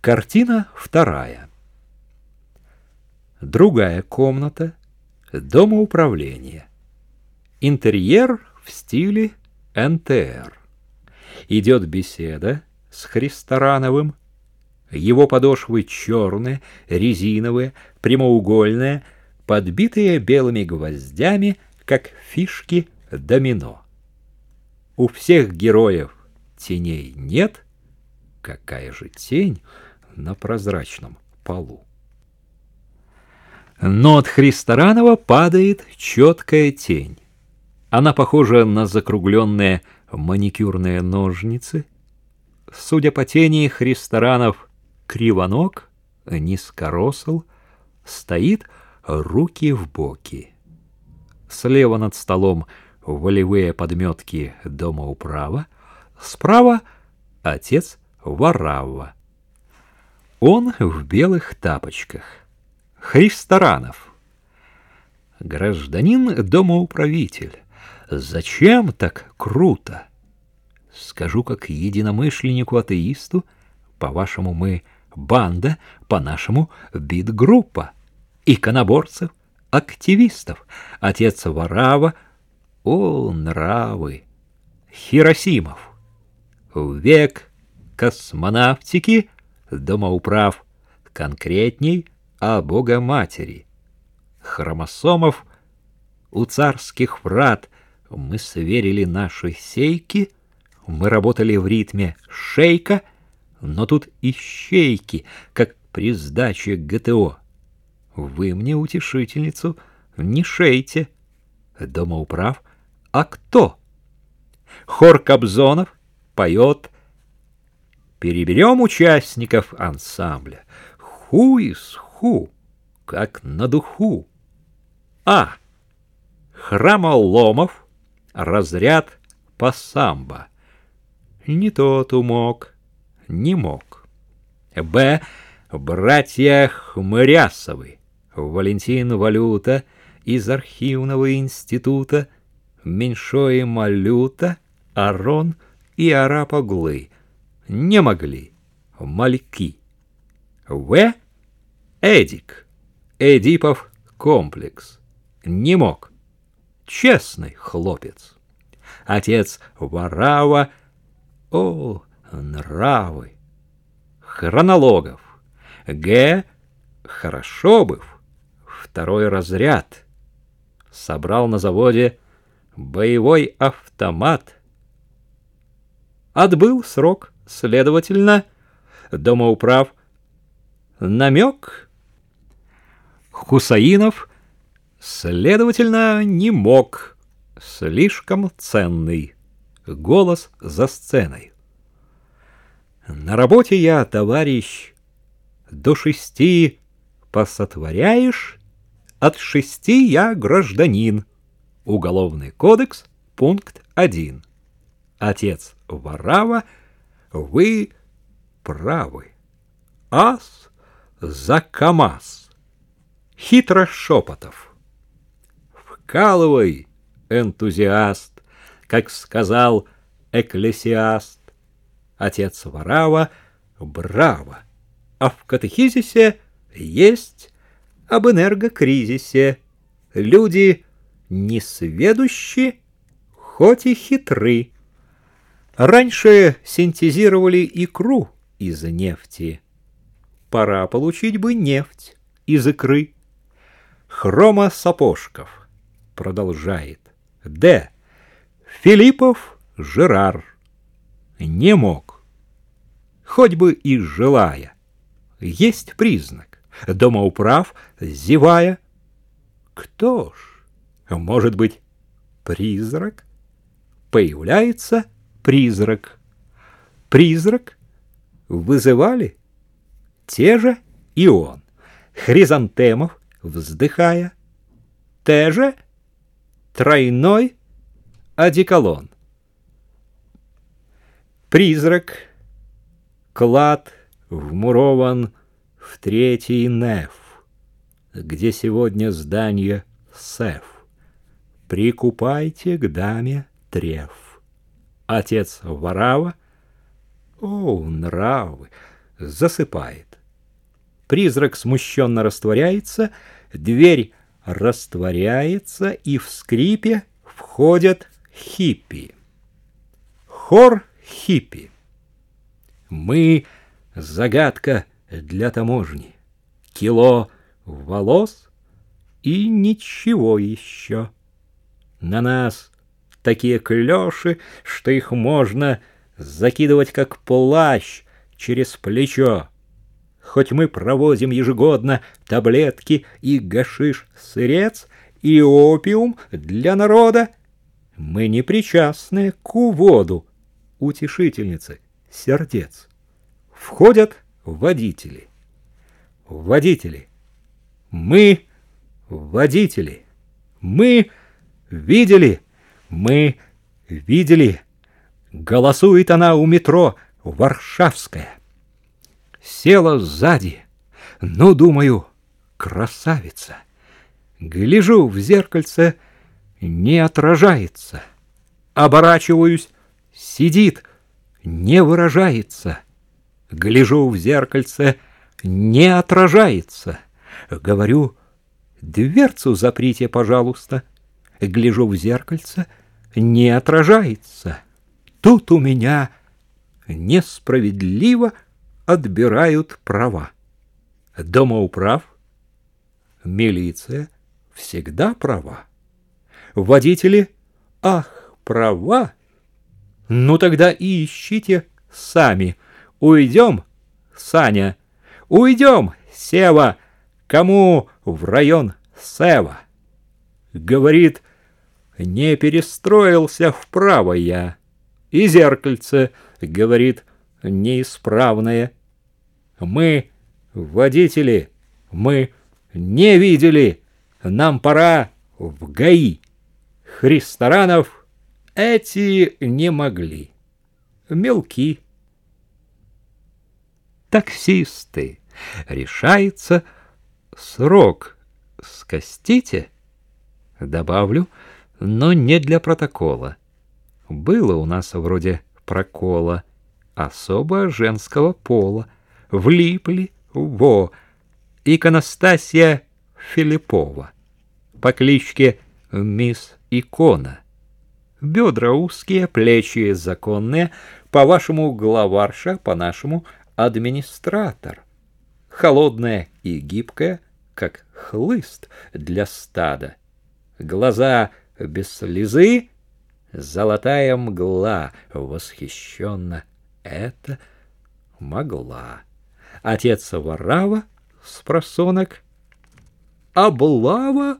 Картина вторая. Другая комната дома управления. Интерьер в стиле НТР. Идет беседа с Христорановым. Его подошвы черные, резиновые, прямоугольные, подбитые белыми гвоздями, как фишки домино. У всех героев теней нет. Какая же тень на прозрачном полу? Но от Христоранова падает четкая тень. Она похожа на закругленные маникюрные ножницы. Судя по тени, Христоранов кривоног, низкоросл, стоит руки в боки. Слева над столом волевые подметки дома управа, справа отец Варава. Он в белых тапочках. Христоранов. Гражданин домоуправитель. Зачем так круто? Скажу как единомышленнику-атеисту, по-вашему мы банда, по-нашему бит-группа. Иконоборцев, активистов, отец Варава, о, нравы, Хиросимов. Век космонавтики, домоуправ, конкретней о Богоматери. Хромосомов у царских врат мы сверили наши сейки, мы работали в ритме шейка, но тут ищейки, как при сдаче ГТО. Вы мне утешительницу не шейте. Домоуправ, а кто? Хор Кобзонов поет. Переберем участников ансамбля. Ху из ху, как на духу. А. Храмоломов, разряд по самбо. Не тот умок, не мог. Б. Братья Хмырясовы, Валентин Валюта из архивного института, Меньшой Малюта, Арон и Арапоглы не могли, мальки. В. Эдик, Эдипов комплекс, не мог, честный хлопец. Отец Варава, о, нравы, хронологов, Г. Хорошобыв, второй разряд, собрал на заводе боевой автомат. Отбыл срок, следовательно, домоуправ намек. Хусаинов, следовательно, не мог, слишком ценный. Голос за сценой. На работе я, товарищ, до шести посотворяешь, от шести я гражданин. Уголовный кодекс, пункт один. Отец Варава, вы правы. Ас за КамАЗ. Хитро шепотов. Вкалывай, энтузиаст, как сказал экклесиаст. Отец Варава, браво а в катехизисе есть об энергокризисе. Люди несведущи, хоть и хитры. Раньше синтезировали икру из нефти. Пора получить бы нефть из икры. Хрома Сапожков продолжает. Д. Филиппов Жерар не мог, хоть бы и желая есть признак. Домоуправ, зевая. Кто ж? Может быть, призрак? Появляется призрак. Призрак вызывали те же и он. Хризантемов, вздыхая, те же тройной одеколон. Призрак, клад, вмурован в третий неф, где сегодня здание СЭФ. Прикупайте к даме треф. Отец Варава, о, нравы, засыпает. Призрак смущенно растворяется, дверь растворяется, и в скрипе входят хиппи. Хор хиппи. Мы — загадка для таможни. Кило волос и ничего еще. На нас такие клёши, что их можно закидывать как плащ через плечо. Хоть мы провозим ежегодно таблетки и гашиш-сырец, и опиум для народа, мы не причастны к уводу утешительницы сердец. Входят водители. Водители. Мы водители. Мы видели. Мы видели. Голосует она у метро Варшавская. Села сзади. Ну, думаю, красавица. Гляжу в зеркальце, не отражается. Оборачиваюсь, сидит, не выражается. Гляжу в зеркальце, не отражается. Говорю, дверцу заприте, пожалуйста. Гляжу в зеркальце, не отражается. Тут у меня несправедливо отбирают права. Домоуправ, милиция всегда права. Водители, ах, права. Ну тогда и ищите сами. Уйдем, Саня, уйдем, Сева, кому в район Сева. Говорит, не перестроился вправо я. И зеркальце, говорит, неисправное. Мы, водители, мы не видели, нам пора в ГАИ. Христоранов эти не могли. Мелки. Таксисты. Решается срок. Скостите? Добавлю, но не для протокола. Было у нас вроде прокола, особо женского пола. Влипли, во, иконостасия Филиппова по кличке Мисс Икона. Бедра узкие, плечи законные, по-вашему главарша, по-нашему администратор. Холодная и гибкая, как хлыст для стада. Глаза без слезы, золотая мгла, восхищенно это могла. Отец Варава с просонок, облава